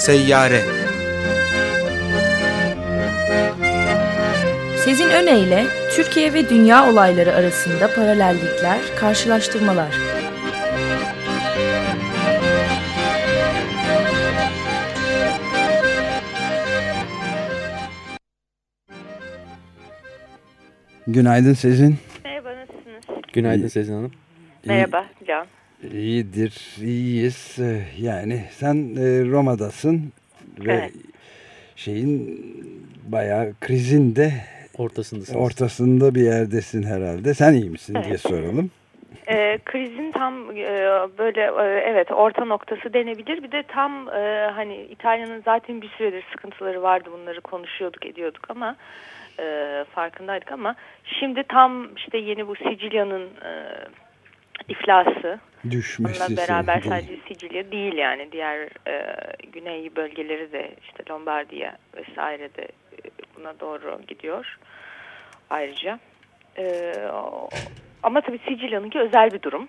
Seyyare Sezin Öne Türkiye ve dünya olayları arasında paralellikler, karşılaştırmalar. Günaydın Sezin. Merhaba nasılsınız? Günaydın Sezin Hanım. Merhaba Can. İyidir, iyiyiz. Yani sen e, Roma'dasın ve Evet. şeyin bayağı krizin de Ortasındasınız. ortasında bir yerdesin herhalde. Sen iyi misin Evet. diye soralım. Ee, krizin tam e, böyle e, evet orta noktası denebilir. Bir de tam e, hani İtalya'nın zaten bir süredir sıkıntıları vardı. Bunları konuşuyorduk ediyorduk ama e, farkındaydık ama şimdi tam işte yeni bu Sicilya'nın e, iflası. Düşmesi Onunla beraber değil. sadece Sicilya değil yani diğer e, güney bölgeleri de işte Lombardiya vesaire de e, buna doğru gidiyor ayrıca. E, o- ama tabii Sicilya'nınki özel bir durum.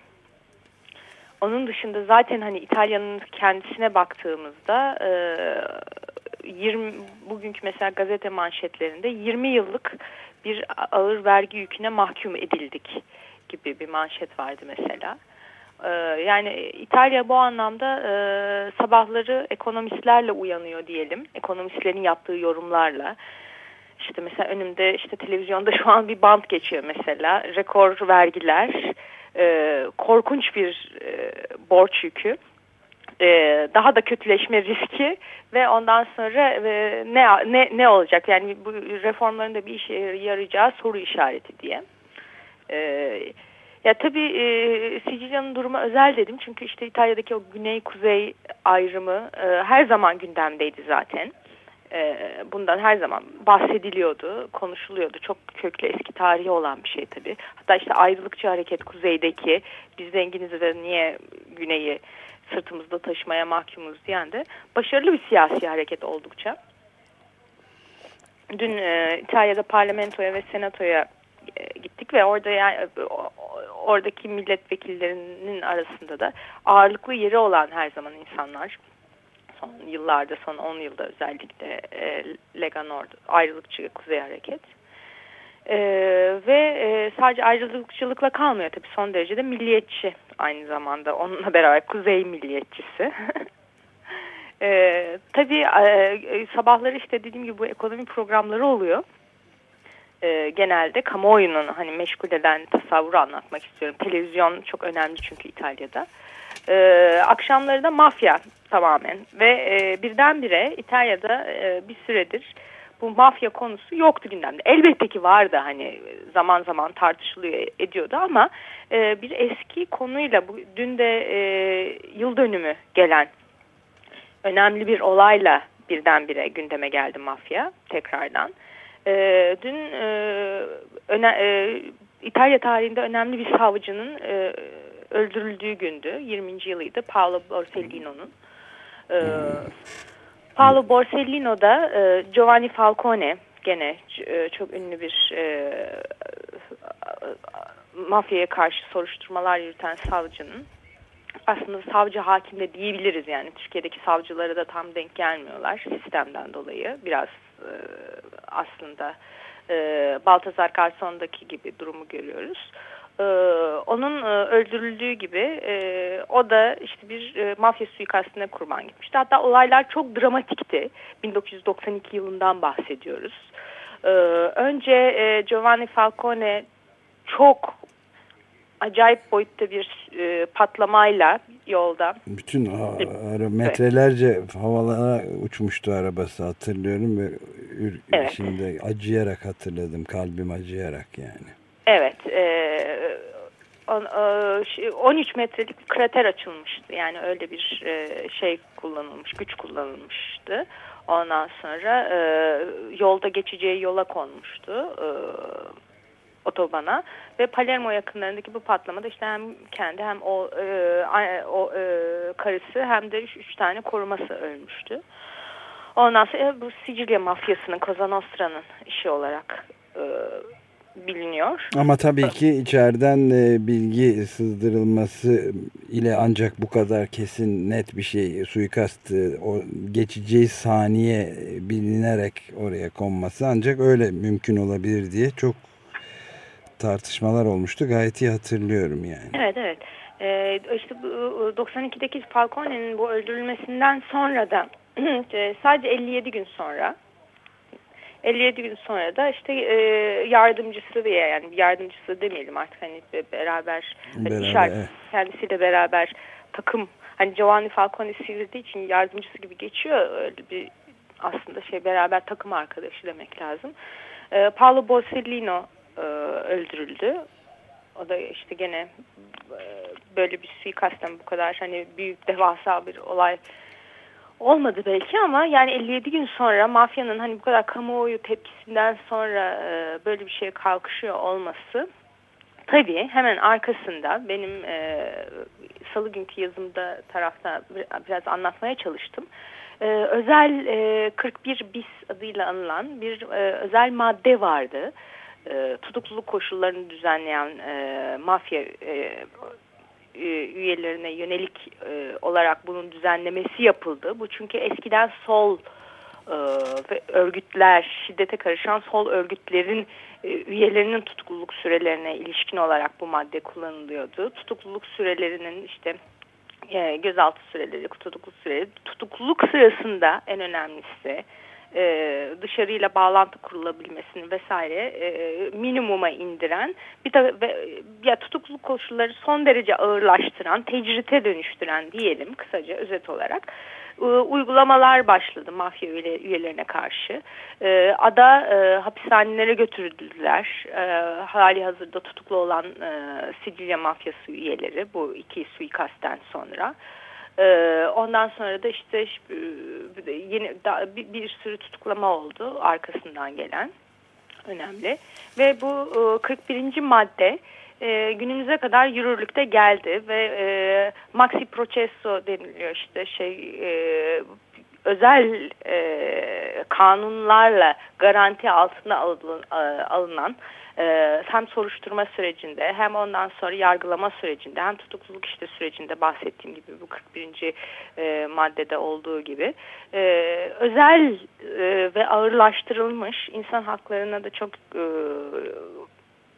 Onun dışında zaten hani İtalya'nın kendisine baktığımızda e, 20 bugünkü mesela gazete manşetlerinde 20 yıllık bir ağır vergi yüküne mahkum edildik gibi bir manşet vardı mesela. Ee, yani İtalya bu anlamda e, sabahları ekonomistlerle uyanıyor diyelim. Ekonomistlerin yaptığı yorumlarla. İşte mesela önümde işte televizyonda şu an bir bant geçiyor mesela. Rekor vergiler, e, korkunç bir e, borç yükü, e, daha da kötüleşme riski ve ondan sonra e, ne ne ne olacak? Yani bu reformların da bir işe yarayacağı soru işareti diye. E, ya tabii e, Sicilya'nın durumu özel dedim çünkü işte İtalya'daki o güney-kuzey ayrımı e, her zaman gündemdeydi zaten. E, bundan her zaman bahsediliyordu, konuşuluyordu. Çok köklü eski tarihi olan bir şey tabii. Hatta işte ayrılıkçı hareket kuzeydeki biz zenginiz ve niye güneyi sırtımızda taşımaya mahkumuz diyen de başarılı bir siyasi hareket oldukça. Dün e, İtalya'da parlamentoya ve senatoya gittik ve orada yani e, oradaki milletvekillerinin arasında da ağırlıklı yeri olan her zaman insanlar son yıllarda son 10 yılda özellikle e, Lega Nord ayrılıkçı Kuzey Hareket. E, ve e, sadece ayrılıkçılıkla kalmıyor tabii son derece de milliyetçi aynı zamanda. Onunla beraber Kuzey milliyetçisi. e, tabii e, sabahları işte dediğim gibi bu ekonomi programları oluyor e, genelde kamuoyunun hani meşgul eden tasavvuru anlatmak istiyorum. Televizyon çok önemli çünkü İtalya'da. E, akşamları da mafya tamamen ve e, birdenbire İtalya'da e, bir süredir bu mafya konusu yoktu gündemde. Elbette ki vardı hani zaman zaman tartışılıyor ediyordu ama e, bir eski konuyla bu, dün de e, yıl dönümü gelen önemli bir olayla birdenbire gündeme geldi mafya tekrardan. E, dün e, öne, e, İtalya tarihinde önemli bir savcının e, öldürüldüğü gündü. 20. yılıydı Paolo Borsellino'nun. E, Paolo Borsellino da e, Giovanni Falcone gene e, çok ünlü bir e, mafyaya karşı soruşturmalar yürüten savcının aslında savcı hakim de diyebiliriz yani Türkiye'deki savcılara da tam denk gelmiyorlar sistemden dolayı biraz e, aslında e, Baltazar Garson'daki gibi durumu görüyoruz. E, onun öldürüldüğü gibi o da işte bir mafya suikastine kurban gitmişti. Hatta olaylar çok dramatikti. 1992 yılından bahsediyoruz. Önce Giovanni Falcone çok acayip boyutta bir e, patlamayla yolda Bütün a- ara, metrelerce havalara uçmuştu arabası hatırlıyorum ve ür- Evet. şimdi acıyarak hatırladım. Kalbim acıyarak yani. Evet. E, on- e, şey, 13 metrelik bir krater açılmıştı. Yani öyle bir e, şey kullanılmış, güç kullanılmıştı. Ondan sonra e, yolda geçeceği yola konmuştu. E, otobana ve Palermo yakınlarındaki bu patlamada işte hem kendi hem o e, o e, karısı hem de üç, tane koruması ölmüştü. Ondan sonra e, bu Sicilya mafyasının Cosa Nostra'nın işi olarak e, biliniyor. Ama tabii ki içeriden e, bilgi sızdırılması ile ancak bu kadar kesin net bir şey suikast e, o geçeceği saniye bilinerek oraya konması ancak öyle mümkün olabilir diye çok tartışmalar olmuştu. Gayet iyi hatırlıyorum yani. Evet evet. Ee, işte bu 92'deki Falcone'nin bu öldürülmesinden sonra da sadece 57 gün sonra 57 gün sonra da işte e, yardımcısı diye yani yardımcısı demeyelim artık hani beraber, hani beraber iş evet. kendisiyle beraber takım hani Giovanni Falcone sivrildiği için yardımcısı gibi geçiyor öyle bir aslında şey beraber takım arkadaşı demek lazım. E, Paolo Borsellino e, öldürüldü. O da işte gene e, böyle bir suikastten bu kadar hani büyük devasa bir olay olmadı belki ama yani 57 gün sonra mafyanın hani bu kadar kamuoyu tepkisinden sonra e, böyle bir şeye kalkışıyor olması tabii hemen arkasında benim salı günkü yazımda tarafta biraz anlatmaya çalıştım. Özel e, 41 bis adıyla anılan bir özel madde vardı. Tutukluluk koşullarını düzenleyen e, mafya e, e, üyelerine yönelik e, olarak bunun düzenlemesi yapıldı. Bu çünkü eskiden sol e, ve örgütler, şiddete karışan sol örgütlerin e, üyelerinin tutukluluk sürelerine ilişkin olarak bu madde kullanılıyordu. Tutukluluk sürelerinin işte e, gözaltı süreleri, tutukluluk süreleri, tutukluluk sırasında en önemlisi e, dışarıyla bağlantı kurulabilmesini vesaire e, minimuma indiren bir de ve, ya tutukluluk koşulları son derece ağırlaştıran, tecrite dönüştüren diyelim kısaca özet olarak e, uygulamalar başladı mafya üyelerine karşı. E, ada e, hapishanelere götürüldüler. E, hali hazırda tutuklu olan e, Sicilya mafyası üyeleri bu iki suikastten sonra. Ee, ondan sonra da işte e, yeni bir, bir sürü tutuklama oldu arkasından gelen önemli ve bu 41. E, madde e, günümüze kadar yürürlükte geldi ve e, maxi processo deniliyor işte şey e, özel e, kanunlarla garanti altına alın, alınan e, hem soruşturma sürecinde hem ondan sonra yargılama sürecinde hem tutukluluk işte sürecinde bahsettiğim gibi bu 41. E, maddede olduğu gibi e, özel e, ve ağırlaştırılmış insan haklarına da çok e,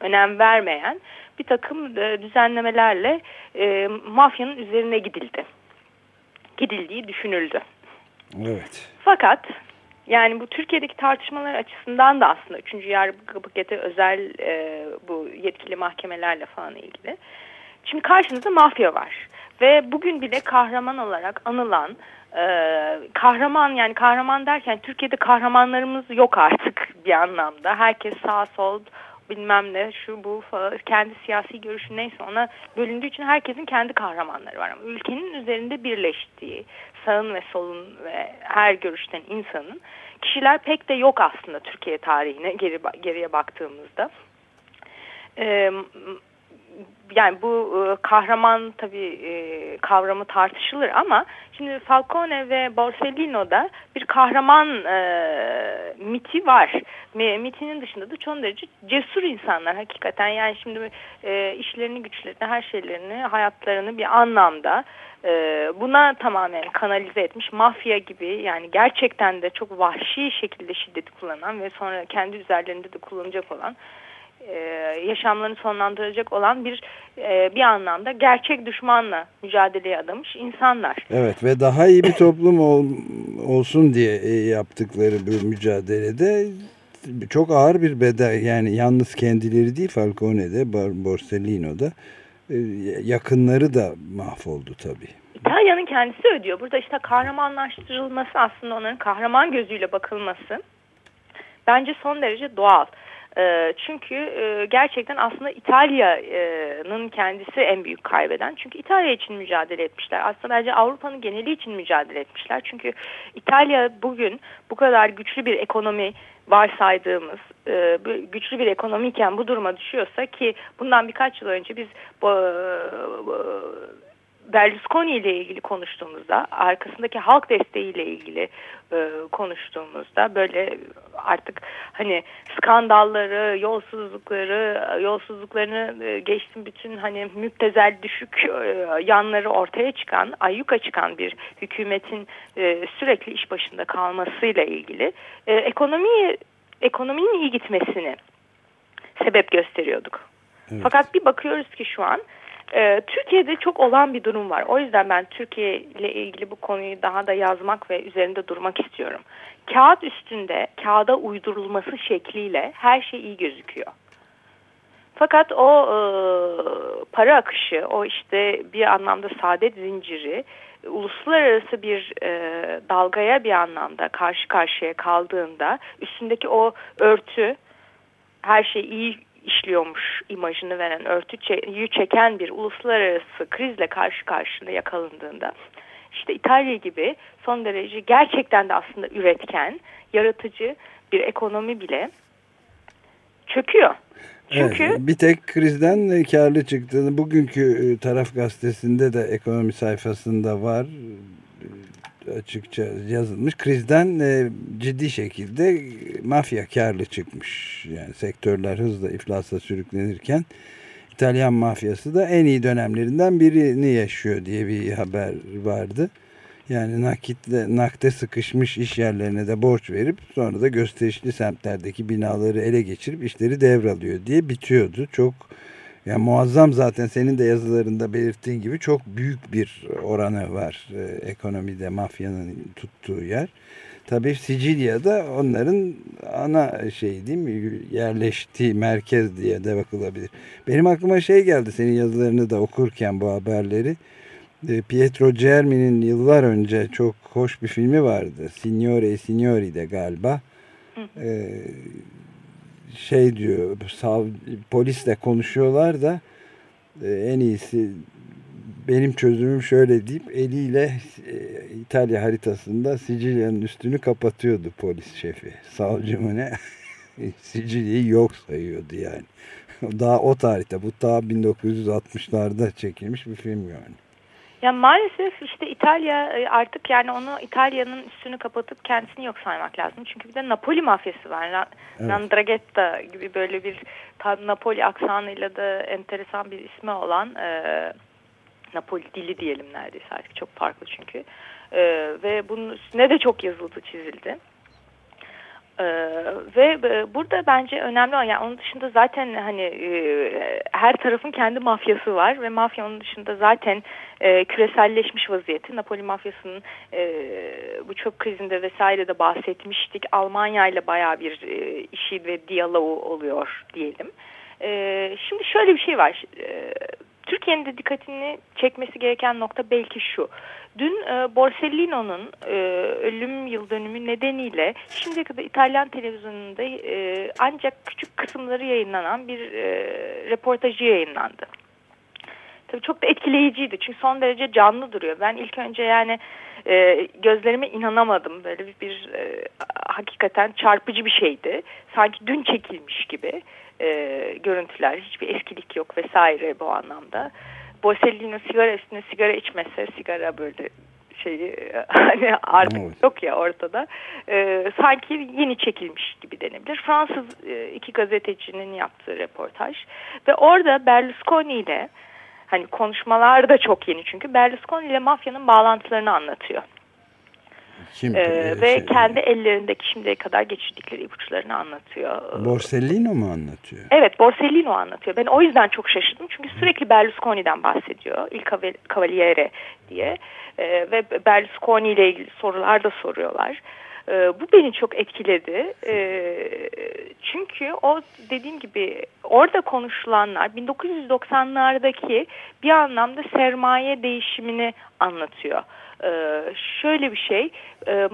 önem vermeyen bir takım e, düzenlemelerle e, mafyanın üzerine gidildi. Gidildiği düşünüldü. Evet. Fakat yani bu Türkiye'deki tartışmalar açısından da aslında 3. yargı paketi özel e, bu yetkili mahkemelerle falan ilgili. Şimdi karşınızda mafya var ve bugün bile kahraman olarak anılan e, kahraman yani kahraman derken Türkiye'de kahramanlarımız yok artık bir anlamda. Herkes sağ sol bilmem ne şu bu falan kendi siyasi görüşü neyse ona bölündüğü için herkesin kendi kahramanları var. Ama ülkenin üzerinde birleştiği sağın ve solun ve her görüşten insanın kişiler pek de yok aslında Türkiye tarihine geri, geriye baktığımızda. Ee, yani bu e, kahraman tabii e, kavramı tartışılır ama şimdi Falcone ve Borsellino'da bir kahraman e, miti var. Mitinin dışında da çok derece cesur insanlar hakikaten. Yani şimdi e, işlerini, güçlerini, her şeylerini, hayatlarını bir anlamda e, buna tamamen kanalize etmiş mafya gibi yani gerçekten de çok vahşi şekilde şiddeti kullanan ve sonra kendi üzerlerinde de kullanacak olan e, yaşamlarını sonlandıracak olan bir e, bir anlamda gerçek düşmanla mücadeleye adamış insanlar. Evet ve daha iyi bir toplum ol, olsun diye e, yaptıkları bu mücadelede çok ağır bir bedel yani yalnız kendileri değil Falcone'de Borsellino'da yakınları da mahvoldu tabii. İtalya'nın kendisi ödüyor. Burada işte kahramanlaştırılması aslında onların kahraman gözüyle bakılması bence son derece doğal. Ee, çünkü e, gerçekten aslında İtalya'nın kendisi en büyük kaybeden. Çünkü İtalya için mücadele etmişler. Aslında bence Avrupa'nın geneli için mücadele etmişler. Çünkü İtalya bugün bu kadar güçlü bir ekonomi varsaydığımız e, güçlü bir ekonomiyken bu duruma düşüyorsa ki bundan birkaç yıl önce biz bu, Berlusconi ile ilgili konuştuğumuzda, arkasındaki halk desteğiyle ilgili e, konuştuğumuzda böyle artık hani skandalları, yolsuzlukları, yolsuzluklarını e, geçtim bütün hani müptezel düşük e, yanları ortaya çıkan, ayyuka çıkan bir hükümetin e, sürekli iş başında kalmasıyla ilgili e, ekonomiyi ekonominin iyi gitmesini sebep gösteriyorduk. Evet. Fakat bir bakıyoruz ki şu an ee, Türkiye'de çok olan bir durum var. O yüzden ben Türkiye ile ilgili bu konuyu daha da yazmak ve üzerinde durmak istiyorum. Kağıt üstünde kağıda uydurulması şekliyle her şey iyi gözüküyor. Fakat o e, para akışı, o işte bir anlamda saadet zinciri, uluslararası bir e, dalgaya bir anlamda karşı karşıya kaldığında üstündeki o örtü her şey iyi işliyormuş imajını veren, örtüyü çeken bir uluslararası krizle karşı karşıya yakalandığında işte İtalya gibi son derece gerçekten de aslında üretken, yaratıcı bir ekonomi bile çöküyor. Çünkü evet, bir tek krizden karlı çıktığını bugünkü e, taraf gazetesinde de ekonomi sayfasında var açıkça yazılmış. Krizden e, ciddi şekilde mafya karlı çıkmış. Yani sektörler hızla iflasa sürüklenirken İtalyan mafyası da en iyi dönemlerinden birini yaşıyor diye bir haber vardı. Yani nakitle, nakde sıkışmış iş yerlerine de borç verip sonra da gösterişli semtlerdeki binaları ele geçirip işleri devralıyor diye bitiyordu. Çok yani muazzam zaten senin de yazılarında belirttiğin gibi çok büyük bir oranı var e, ekonomide mafyanın tuttuğu yer. Tabii Sicilya'da onların ana şey değil mi yerleştiği merkez diye de bakılabilir. Benim aklıma şey geldi senin yazılarını da okurken bu haberleri. E, Pietro Germi'nin yıllar önce çok hoş bir filmi vardı. Signore e Signori de galiba. Hı. E, şey diyor sav, polisle konuşuyorlar da e, en iyisi benim çözümüm şöyle deyip eliyle e, İtalya haritasında Sicilya'nın üstünü kapatıyordu polis şefi. Savcı mı ne? Sicilya'yı yok sayıyordu yani. Daha o tarihte bu daha 1960'larda çekilmiş bir film yani. Ya maalesef işte İtalya e, artık yani onu İtalya'nın üstünü kapatıp kendisini yok saymak lazım. Çünkü bir de Napoli mafyası var. Evet. Nandragetta gibi böyle bir Napoli aksanıyla da enteresan bir ismi olan e, Napoli dili diyelim neredeyse artık çok farklı çünkü. E, ve bunun üstüne de çok yazıldı çizildi. Ee, ve e, burada bence önemli olan yani onun dışında zaten hani e, her tarafın kendi mafyası var ve mafya onun dışında zaten e, küreselleşmiş vaziyeti. Napoli mafyasının e, bu çöp krizinde vesaire de bahsetmiştik. Almanya ile baya bir e, işi ve diyaloğu oluyor diyelim. E, şimdi şöyle bir şey var. E, Türkiye'nin de dikkatini çekmesi gereken nokta belki şu. Dün e, Borsellino'nun e, ölüm yıl dönümü nedeniyle şimdiye kadar İtalyan televizyonunda e, ancak küçük kısımları yayınlanan bir e, reportajı yayınlandı. Tabii çok da etkileyiciydi çünkü son derece canlı duruyor. Ben ilk önce yani e, gözlerime inanamadım. Böyle bir, bir e, hakikaten çarpıcı bir şeydi. Sanki dün çekilmiş gibi e, görüntüler. Hiçbir eskilik yok vesaire bu anlamda. Borsellino sigara üstüne sigara içmese sigara böyle şeyi hani artık evet. yok ya ortada. E, sanki yeni çekilmiş gibi denebilir. Fransız e, iki gazetecinin yaptığı reportaj ve orada Berlusconi ile hani konuşmalar da çok yeni çünkü Berlusconi ile mafyanın bağlantılarını anlatıyor. Kim, ee, ve şey, kendi ellerindeki şimdiye kadar geçirdikleri ipuçlarını anlatıyor. Borsellino mu anlatıyor? Evet Borsellino anlatıyor. Ben o yüzden çok şaşırdım. Çünkü sürekli Berlusconi'den bahsediyor. Il Cavaliere diye. Ee, ve Berlusconi ile ilgili sorular da soruyorlar. Ee, bu beni çok etkiledi. Ee, çünkü o dediğim gibi orada konuşulanlar 1990'lardaki bir anlamda sermaye değişimini anlatıyor. Ee, şöyle bir şey, e,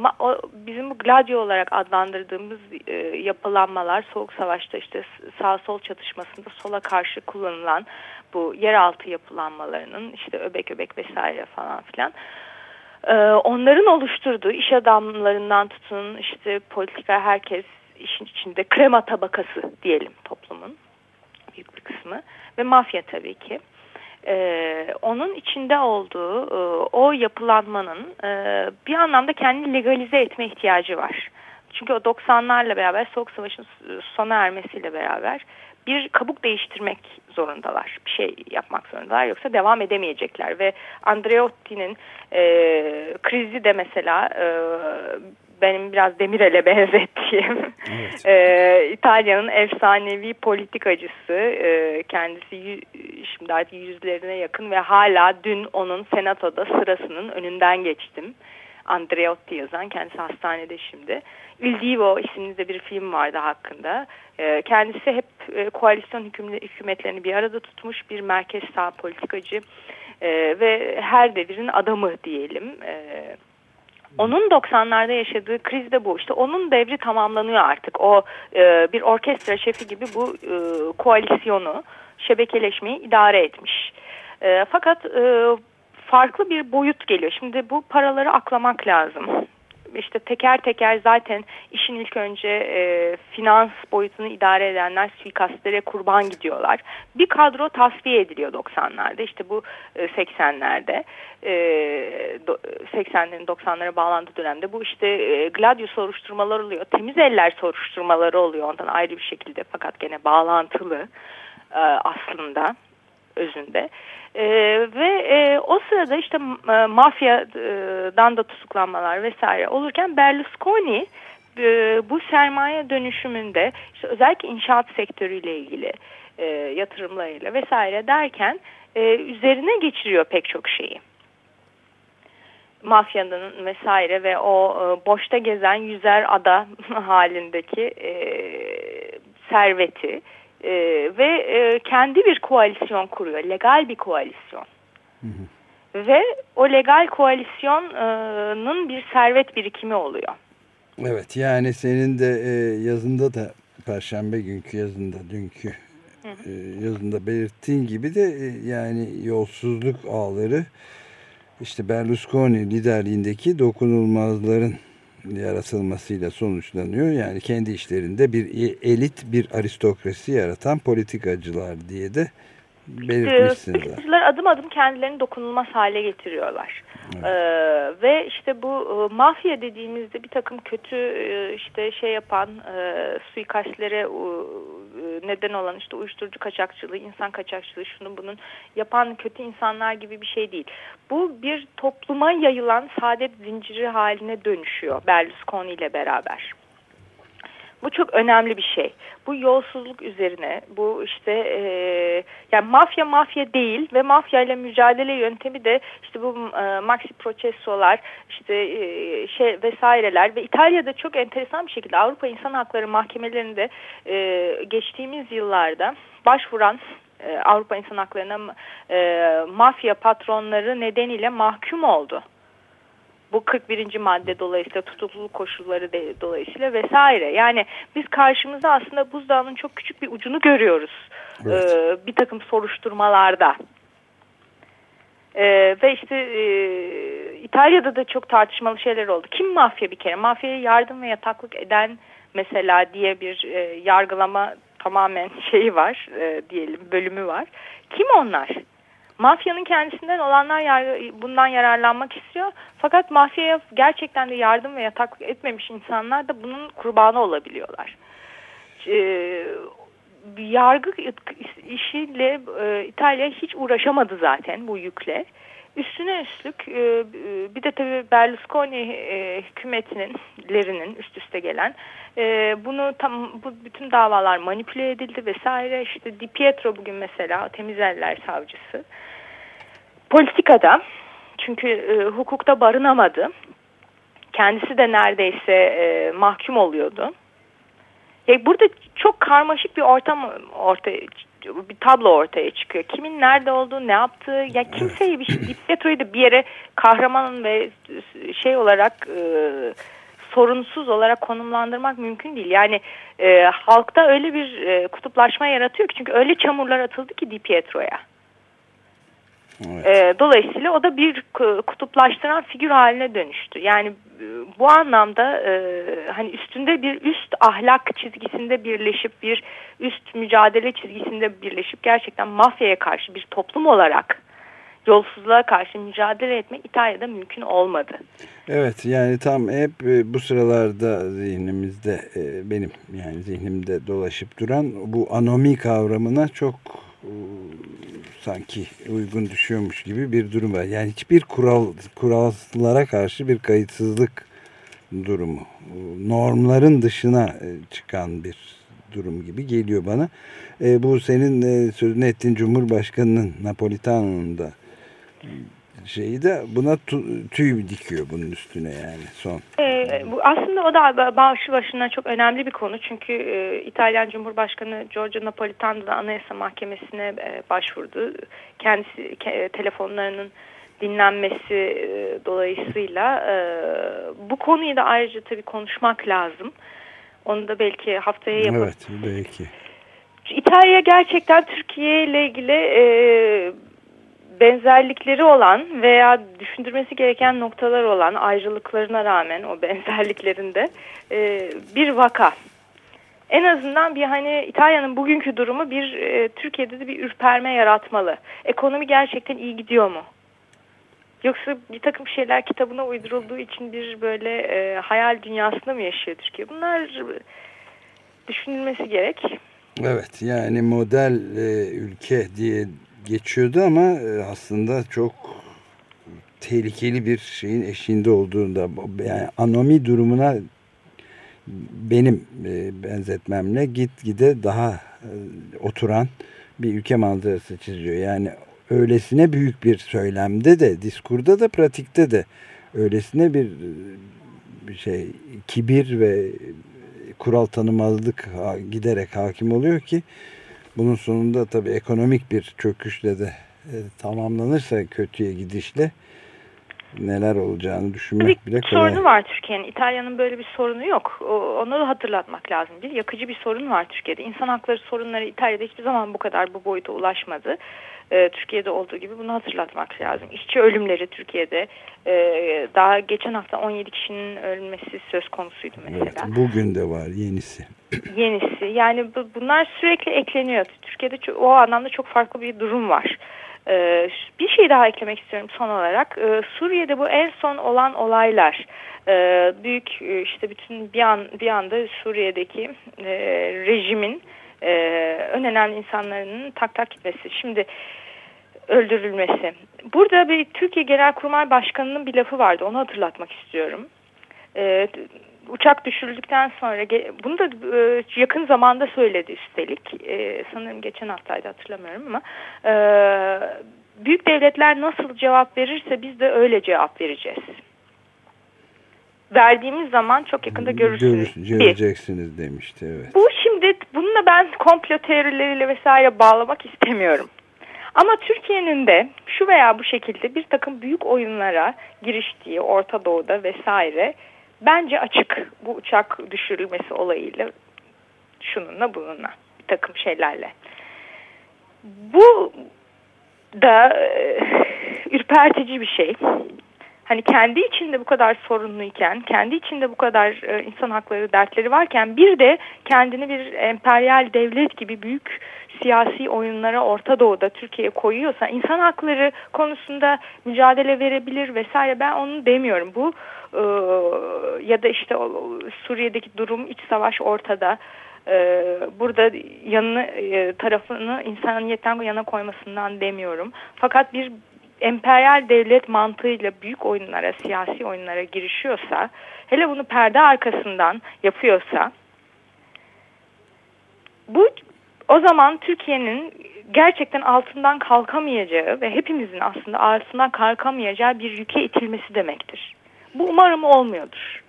bizim bu gladio olarak adlandırdığımız e, yapılanmalar Soğuk Savaş'ta işte sağ sol çatışmasında sola karşı kullanılan bu yeraltı yapılanmalarının işte öbek öbek vesaire falan filan e, onların oluşturduğu iş adamlarından tutun işte politika herkes işin içinde krema tabakası diyelim toplumun büyük bir kısmı ve mafya tabii ki e, onun içinde olduğu e, o yapılanmanın e, bir anlamda kendini legalize etme ihtiyacı var. Çünkü o 90'larla beraber Soğuk Savaş'ın sona ermesiyle beraber bir kabuk değiştirmek zorundalar. Bir şey yapmak zorundalar yoksa devam edemeyecekler. Ve Andreotti'nin e, krizi de mesela e, benim biraz Demirel'e benzettiğim evet. e, İtalya'nın efsanevi politikacısı e, kendisi şimdi artık yüzlerine yakın ve hala dün onun senatoda sırasının önünden geçtim. Andreotti yazan kendisi hastanede şimdi. Il Divo isimli bir film vardı hakkında. E, kendisi hep e, koalisyon hükümetlerini bir arada tutmuş bir merkez sağ politikacı e, ve her devirin adamı diyelim. Evet onun 90'larda yaşadığı kriz de bu. İşte onun devri tamamlanıyor artık. O e, bir orkestra şefi gibi bu e, koalisyonu, şebekeleşmeyi idare etmiş. E, fakat e, farklı bir boyut geliyor. Şimdi bu paraları aklamak lazım işte teker teker zaten işin ilk önce e, finans boyutunu idare edenler suikastlere kurban gidiyorlar. Bir kadro tasfiye ediliyor 90'larda işte bu e, 80'lerde e, 80'lerin 90'lara bağlantığı dönemde bu işte e, Gladius soruşturmaları oluyor. Temiz eller soruşturmaları oluyor ondan ayrı bir şekilde fakat gene bağlantılı e, aslında özünde. E, ve e, o sırada işte e, mafyadan da tutuklanmalar vesaire olurken Berlusconi e, bu sermaye dönüşümünde işte özellikle inşaat sektörüyle ilgili e, yatırımlarıyla vesaire derken e, üzerine geçiriyor pek çok şeyi mafyanın vesaire ve o e, boşta gezen yüzer ada halindeki e, serveti e, ve e, kendi bir koalisyon kuruyor. Legal bir koalisyon. Hı hı. Ve o legal koalisyonun bir servet birikimi oluyor. Evet yani senin de e, yazında da Perşembe günkü yazında dünkü e, yazında belirttiğin gibi de e, yani yolsuzluk ağları işte Berlusconi liderliğindeki dokunulmazların yaratılmasıyla sonuçlanıyor. Yani kendi işlerinde bir elit bir aristokrasi yaratan politikacılar diye de belirtmişsiniz. Politikacılar adım adım kendilerini dokunulmaz hale getiriyorlar. Evet. Ee, ve işte bu e, mafya dediğimizde bir takım kötü e, işte şey yapan e, suikastlere e, neden olan işte uyuşturucu kaçakçılığı, insan kaçakçılığı şunu bunun yapan kötü insanlar gibi bir şey değil. Bu bir topluma yayılan saadet zinciri haline dönüşüyor Berlusconi ile beraber. Bu çok önemli bir şey. Bu yolsuzluk üzerine, bu işte e, yani mafya mafya değil ve mafya ile mücadele yöntemi de işte bu e, maxi procesolar, işte e, şey vesaireler ve İtalya'da çok enteresan bir şekilde Avrupa İnsan Hakları Mahkemelerinde e, geçtiğimiz yıllarda başvuran e, Avrupa İnsan Hakları'na e, mafya patronları nedeniyle mahkum oldu bu 41. madde dolayısıyla tutukluluk koşulları de, dolayısıyla vesaire. Yani biz karşımızda aslında buzdağının çok küçük bir ucunu görüyoruz. Evet. Ee, bir takım soruşturmalarda. Ee, ve işte e, İtalya'da da çok tartışmalı şeyler oldu. Kim mafya bir kere? Mafyaya yardım ve yataklık eden mesela diye bir e, yargılama tamamen şeyi var e, diyelim bölümü var. Kim onlar? Mafyanın kendisinden olanlar bundan yararlanmak istiyor. Fakat mafyaya gerçekten de yardım ve yataklık etmemiş insanlar da bunun kurbanı olabiliyorlar. Ee, yargı işiyle e, İtalya hiç uğraşamadı zaten bu yükle. Üstüne üstlük e, bir de tabii Berlusconi e, hükümetinlerinin üst üste gelen e, bunu tam bu bütün davalar manipüle edildi vesaire. İşte Di Pietro bugün mesela temizeller savcısı politikada çünkü e, hukukta barınamadı. Kendisi de neredeyse e, mahkum oluyordu. Ya burada çok karmaşık bir ortam ortaya bir tablo ortaya çıkıyor. Kimin nerede olduğu, ne yaptığı, ya kimseyi bir şey, Petro'yu da bir yere kahraman ve şey olarak e, sorunsuz olarak konumlandırmak mümkün değil. Yani e, halkta öyle bir e, kutuplaşma yaratıyor ki çünkü öyle çamurlar atıldı ki Di Pietro'ya. Evet. E, dolayısıyla o da bir kutuplaştıran figür haline dönüştü. Yani e, bu anlamda e, hani üstünde bir üst ahlak çizgisinde birleşip bir üst mücadele çizgisinde birleşip gerçekten mafyaya karşı bir toplum olarak yolsuzluğa karşı mücadele etmek İtalya'da mümkün olmadı. Evet yani tam hep e, bu sıralarda zihnimizde e, benim yani zihnimde dolaşıp duran bu anomi kavramına çok sanki uygun düşüyormuş gibi bir durum var. Yani hiçbir kural kurallara karşı bir kayıtsızlık durumu. Normların dışına çıkan bir durum gibi geliyor bana. E, bu senin sözünü ettiğin Cumhurbaşkanı'nın Napolitano'nun da şeyi de buna tüy dikiyor bunun üstüne yani son. Ee, bu aslında o da başlı başına çok önemli bir konu çünkü e, İtalyan Cumhurbaşkanı Giorgio Napolitano da Anayasa Mahkemesi'ne e, başvurdu. Kendisi ke, telefonlarının dinlenmesi e, dolayısıyla e, bu konuyu da ayrıca tabii konuşmak lazım. Onu da belki haftaya yapalım. Evet belki. İtalya gerçekten Türkiye ile ilgili e, benzerlikleri olan veya düşündürmesi gereken noktalar olan ayrılıklarına rağmen o benzerliklerinde e, bir vaka. En azından bir hani İtalya'nın bugünkü durumu bir e, Türkiye'de de bir ürperme yaratmalı. Ekonomi gerçekten iyi gidiyor mu? Yoksa bir takım şeyler kitabına uydurulduğu için bir böyle e, hayal dünyasında mı yaşıyor Türkiye? Bunlar düşünülmesi gerek. Evet yani model e, ülke diye geçiyordu ama e, aslında çok tehlikeli bir şeyin eşiğinde olduğunda yani anomi durumuna benim e, benzetmemle gitgide daha e, oturan bir ülke manzarası çiziyor. Yani öylesine büyük bir söylemde de diskurda da pratikte de öylesine bir şey kibir ve kural tanımazlık giderek hakim oluyor ki bunun sonunda tabii ekonomik bir çöküşle de e, tamamlanırsa kötüye gidişle neler olacağını düşünmek tabii bile kolay. sorunu var Türkiye'nin. İtalya'nın böyle bir sorunu yok. Onu hatırlatmak lazım. Bir yakıcı bir sorun var Türkiye'de. İnsan hakları sorunları İtalya'da hiçbir zaman bu kadar bu boyuta ulaşmadı. Ee, Türkiye'de olduğu gibi bunu hatırlatmak lazım. İşçi ölümleri Türkiye'de e, daha geçen hafta 17 kişinin ölmesi söz konusuydu mesela. Evet, bugün de var yenisi. Yenisi yani bunlar sürekli ekleniyor. Türkiye'de o anlamda çok farklı bir durum var. Ee, bir şey daha eklemek istiyorum son olarak. Ee, Suriye'de bu en son olan olaylar e, büyük e, işte bütün bir an bir anda Suriye'deki e, rejimin en önemli insanların tak tak gitmesi. Şimdi öldürülmesi. Burada bir Türkiye Genelkurmay Başkanı'nın bir lafı vardı. Onu hatırlatmak istiyorum. Uçak düşürüldükten sonra bunu da e, yakın zamanda söyledi üstelik. E, sanırım geçen haftaydı hatırlamıyorum ama e, büyük devletler nasıl cevap verirse biz de öyle cevap vereceğiz. Verdiğimiz zaman çok yakında görürsünüz. Görür, göreceksiniz demişti evet. Bu şimdi bununla ben komplo teorileriyle vesaire bağlamak istemiyorum. Ama Türkiye'nin de şu veya bu şekilde bir takım büyük oyunlara giriştiği Orta Doğu'da vesaire bence açık bu uçak düşürülmesi olayıyla şununla bununla bir takım şeylerle. Bu da e, ürpertici bir şey. Hani kendi içinde bu kadar sorunluyken, kendi içinde bu kadar e, insan hakları dertleri varken bir de kendini bir emperyal devlet gibi büyük siyasi oyunlara Orta Doğu'da Türkiye koyuyorsa insan hakları konusunda mücadele verebilir vesaire ben onu demiyorum. Bu e, ya da işte o, Suriye'deki durum iç savaş ortada. E, burada yanını e, tarafını insaniyetten yana koymasından demiyorum. Fakat bir emperyal devlet mantığıyla büyük oyunlara, siyasi oyunlara girişiyorsa, hele bunu perde arkasından yapıyorsa, bu o zaman Türkiye'nin gerçekten altından kalkamayacağı ve hepimizin aslında altından kalkamayacağı bir yüke itilmesi demektir. Bu umarım olmuyordur.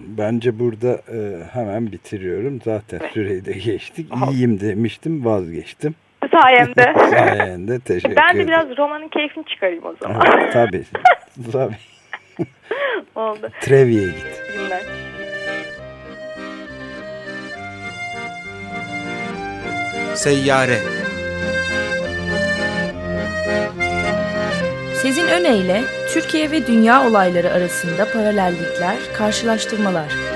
Bence burada e, hemen bitiriyorum. Zaten evet. süreyi de geçtik. İyiyim demiştim vazgeçtim. Sayemde. Sayende teşekkür Ben de biraz romanın keyfini çıkarayım o zaman. Evet, tabii. tabii. Oldu. Trevi'ye git. Günler. Seyyare Sezin Öne Türkiye ve dünya olayları arasında paralellikler, karşılaştırmalar.